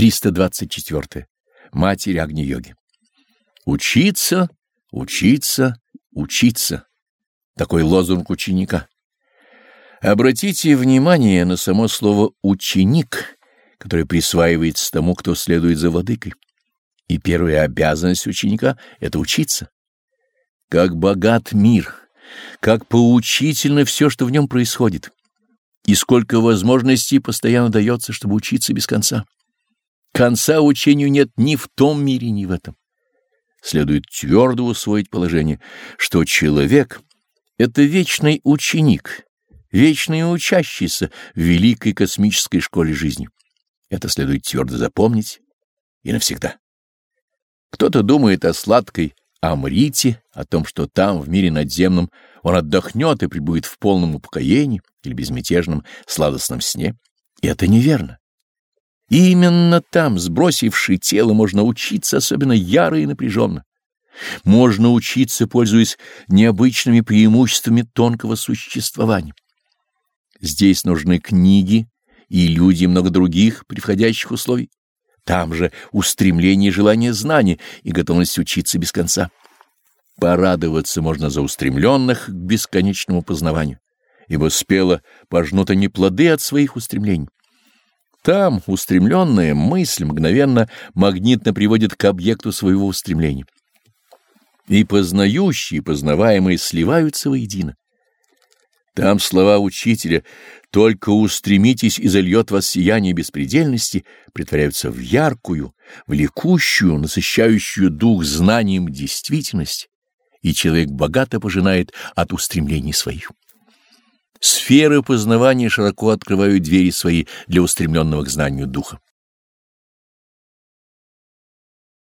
324. Матерь Агни-йоги. Учиться, учиться, учиться. Такой лозунг ученика. Обратите внимание на само слово «ученик», которое присваивается тому, кто следует за владыкой. И первая обязанность ученика — это учиться. Как богат мир, как поучительно все, что в нем происходит, и сколько возможностей постоянно дается, чтобы учиться без конца. Конца учению нет ни в том мире, ни в этом. Следует твердо усвоить положение, что человек — это вечный ученик, вечный учащийся в великой космической школе жизни. Это следует твердо запомнить и навсегда. Кто-то думает о сладкой Амрите, о том, что там, в мире надземном, он отдохнет и пребудет в полном упокоении или безмятежном сладостном сне. И это неверно. Именно там, сбросивший тело, можно учиться особенно яро и напряженно. Можно учиться, пользуясь необычными преимуществами тонкого существования. Здесь нужны книги и люди, много других превходящих условий. Там же устремление и желание знания и готовность учиться без конца. Порадоваться можно за устремленных к бесконечному познаванию, ибо спело пожнут они плоды от своих устремлений. Там устремленная мысль мгновенно магнитно приводит к объекту своего устремления. И познающие, и познаваемые сливаются воедино. Там слова учителя «Только устремитесь и зальет вас сияние беспредельности» притворяются в яркую, в лекущую, насыщающую дух знанием действительность, и человек богато пожинает от устремлений своих. Сферы познавания широко открывают двери свои для устремленного к знанию духа.